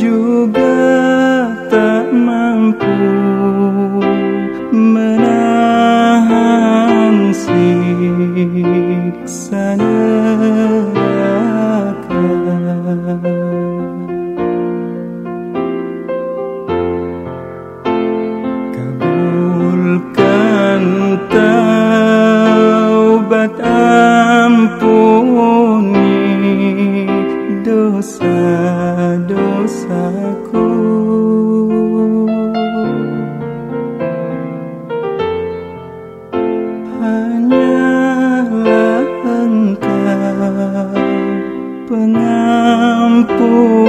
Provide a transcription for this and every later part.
Juga tak mampu menahan siksa Kabulkan taubat ampuni 不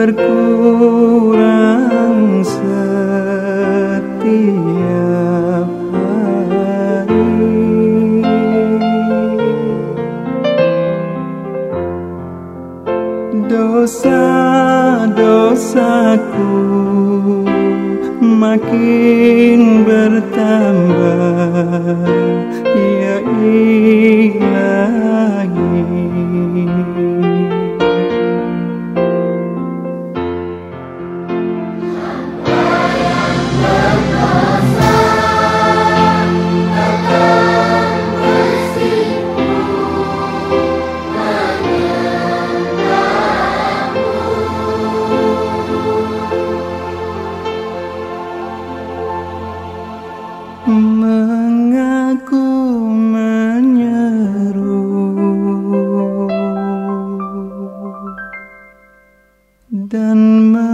berkurang setiap hari. Dosa-dosaku makin bertambah Ya mengaku menyeru. Dan men